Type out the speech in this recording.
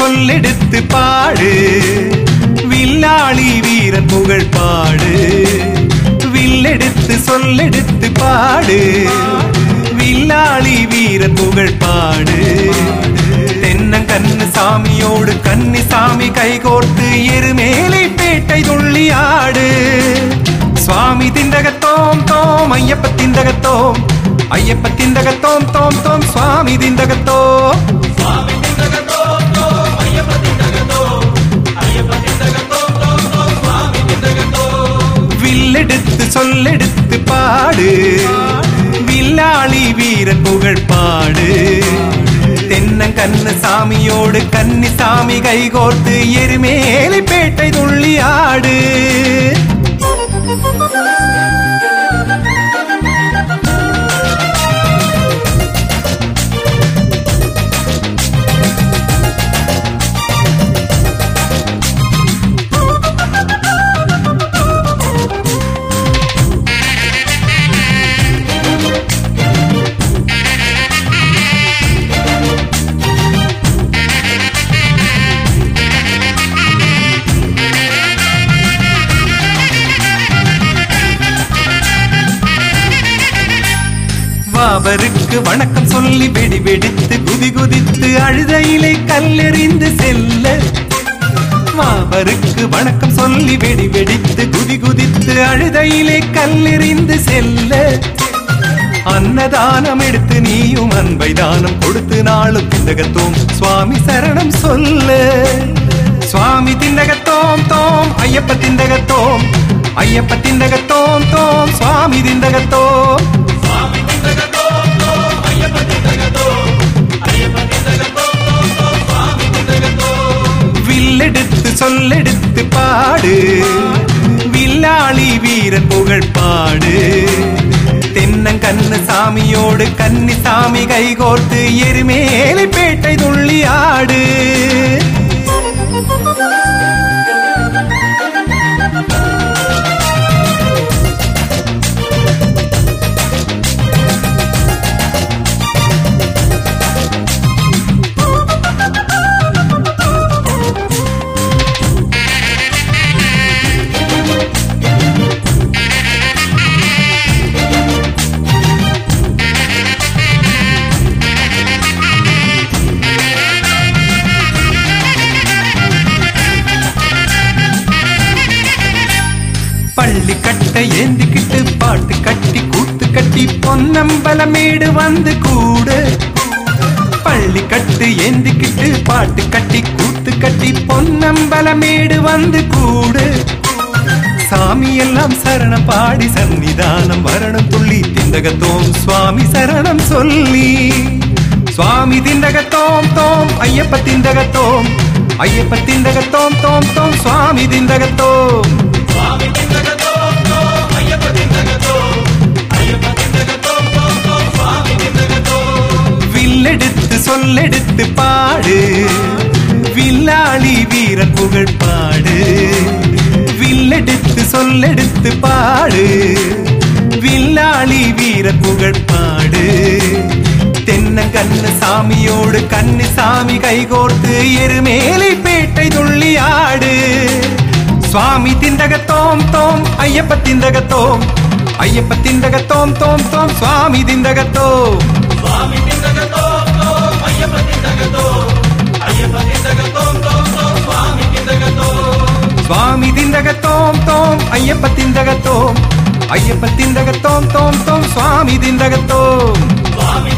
சொல்லெடுத்து பாடு. வில்லாளி வீரன் புகழ் பாடு. வில்லெடுத்து சொல்லெடுத்து பாடு. வில்லாளி வீரன் புகழ் பாடு. தென்னங்கண்ணு சாமியோடு கன்னி சாமி கைகோர்த்து எருமேலை பேட்டை துள்ளி ஆடு. சுவாமி திண்டகத்தோம் தோம் ஐயப்ப திண்டகத்தோம் ஐயப்ப திண்டகத்தோம் தோம் தோம் சுவாமி திண்டகத்தோம் வீரன் புகழ் பாடு தென்னங்கண்ணு சாமியோடு கன்னி சாமி கைகோர்த்து எருமேலி பேட்டை துள்ள அவருக்கு வணக்கம் சொல்லி வெடி வெடித்து குதி குதித்து அழுதையிலே கல்லெறிந்து செல்ல. வாவருக்கு வணக்கம் சொல்லி வெடி வெடித்து குதி குதித்து அழுதையிலே கல்லெறிந்து செல்ல. அன்னதானம் எடுத்து நீயும் அன்பை தானம் கொடுத்து நாளும் திண்டகத்தோம் சுவாமி சரணம் சொல்ல. சுவாமி திண்டகத்தோம் தோம் ஐயப்ப திண்டகத்தோம் ஐயப்ப திண்டகத்தோம் தோம் சுவாமி திண்டகத்தோம் புகழ் பாடு. தென்னங்கண்ணு சாமியோடு கன்னி சாமி கைகோர்த்து எருமேலி பேட்டை துள்ளி ஆடு. பொன்னம்பலமேடு வந்து கூடு. பள்ளி கட்டு ஏந்திக்கிட்டு பாட்டு கட்டி கூத்து கட்டி பொன்னம்பலமேடு வந்து கூடு. சாமி எல்லாம் சரணம் பாடி சன்னிதானம் வரணும் துள்ளி திண்டகத்தோம் சுவாமி சரணம் சொல்லி. சுவாமி திண்டகத்தோம் தோம் ஐயப்ப திண்டகத்தோம் ஐயப்ப திண்டகத்தோம் தோம் தோம் சுவாமி திண்டகத்தோம் சுவாமி சொல்லெடுத்து பாடு. வில்லாளி வீரன் புகழ் பாடு வில்லெடுத்து சொல்லெடுத்து பாடு. வில்லாளி வீரன் புகழ் பாடு தென்னங்கண்ணு சாமியோடு கண்ணு சாமி கைகோர்த்து எருமேலி பேட்டை துள்ளி ஆடு. சுவாமி திந்தகத்தோம் தோம் ஐயப்ப திந்தகத்தோம். ஐயப்ப திந்தகத்தோம் தோம் தோம் சுவாமி திந்தகத்தோம். திண்டகத்தோம் சுவாமி திண்டகத்தோம் தோம் ஐயப்ப திண்டகத்தோம் ஐயப்ப திண்டகத்தோம் தோம் தோம் சுவாமி திண்டகத்தோம் சுவாமி